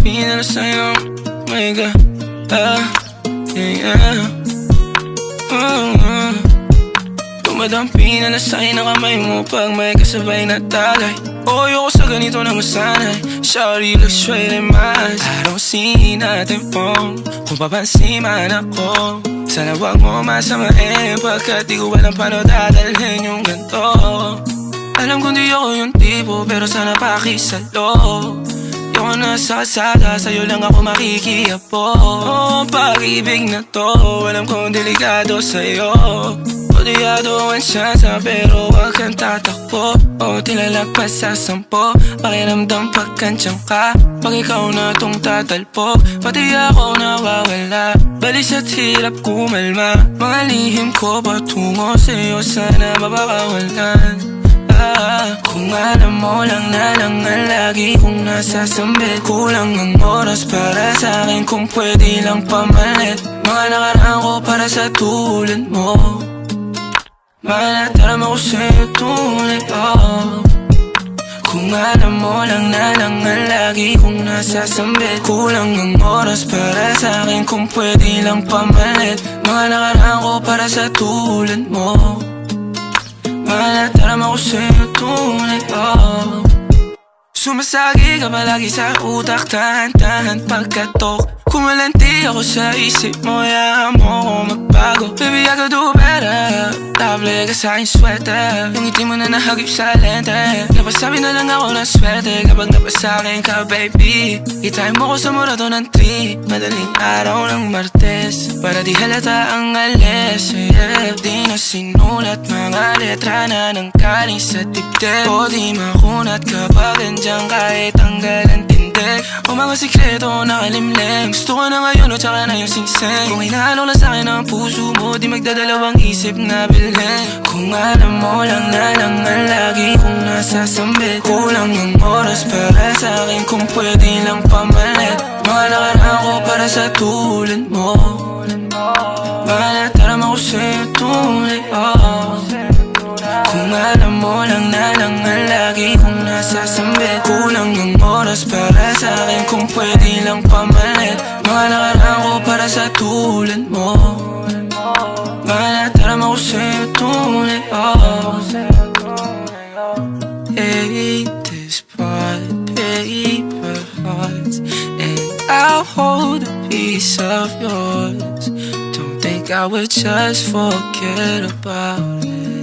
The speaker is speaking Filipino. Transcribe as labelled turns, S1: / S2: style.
S1: sa'yo My God ah, yeah, yeah. Oh, oh. Dumadampi na nasa'y ng kamay mo Pag may kasabay na tagay O ayoko sa ganito na masanay. Shawty looks straight in my eyes. I don't see nothing wrong. Kung papansin man ako Sana wag mo masamain. Pagkat di ko alam paano dadalhin yung ganito Alam kong di ako yung tipo Pero sana pakisalo Ayoko na sa kalsada Sa'yo lang ako makikiapo oh, Pag-ibig na to Alam kong delikado sa'yo. Kodiyado ang siyansa Pero wag kang tatakbo. O tilalagpas sa sampo. Pakiramdam pagkansyang ka. Pag ikaw na tong tatalpo Pati ako nawawala. Balis at hirap kumalma. Mga lihim ko patungo sa'yo. Sana mabakawalan ah, Kung alam mo lang na lang ang lagi kong nasasambit Kulang ang oras para sa akin kung pwede lang pamalit. Mga nakaraan ko para sa tulad mo. Malatarama ko sa'yo tunay oh. Kung alam mo lang na lang ang lagi kong nasasambit Kulang ang oras para sa akin kung pwede lang pamalit. Mga nakaraan ko para sa tulad mo. Malatarama ko sa'yo. Sumasagi ka palagi sa utak. Tahan-tahan pagkatok Kumalanti ako sa isip mo Hayaan mo ako Baby, I could do better. Table ka sa aking sweater Yung ngiti mo na nahagip sa lente Napasabi na lang ako ng swerte Kapag napasakin ka, baby Itime mo ko sa murato ng tree. Madaling araw ng Martes Para di halata ang alis yeah. Di na sinulat mga letra na nang kaling sa dibdib O di makunat kapag andyan kahit tanggal ang tindig O mga sikreto nakalimlim Gusto ko na ngayon o tsaka na yung singsing Kung hinalo lang sa'kin ang puso mo Di magdadalawang isip na bilhin. Kung alam mo lang na lang ang lagi kong nasasambit. Kulang ang oras para sa'kin kung pwede lang pamalit. Mga nakaraan ko para sa tulad oras para sa akin kung pwede lang pamalit Mga nakaraan ko para sa tulad mo. Mga natarama ko sa'yo tunay oh. Hate this part, paper hearts And I'll hold a piece of yours. Don't think I would just forget about it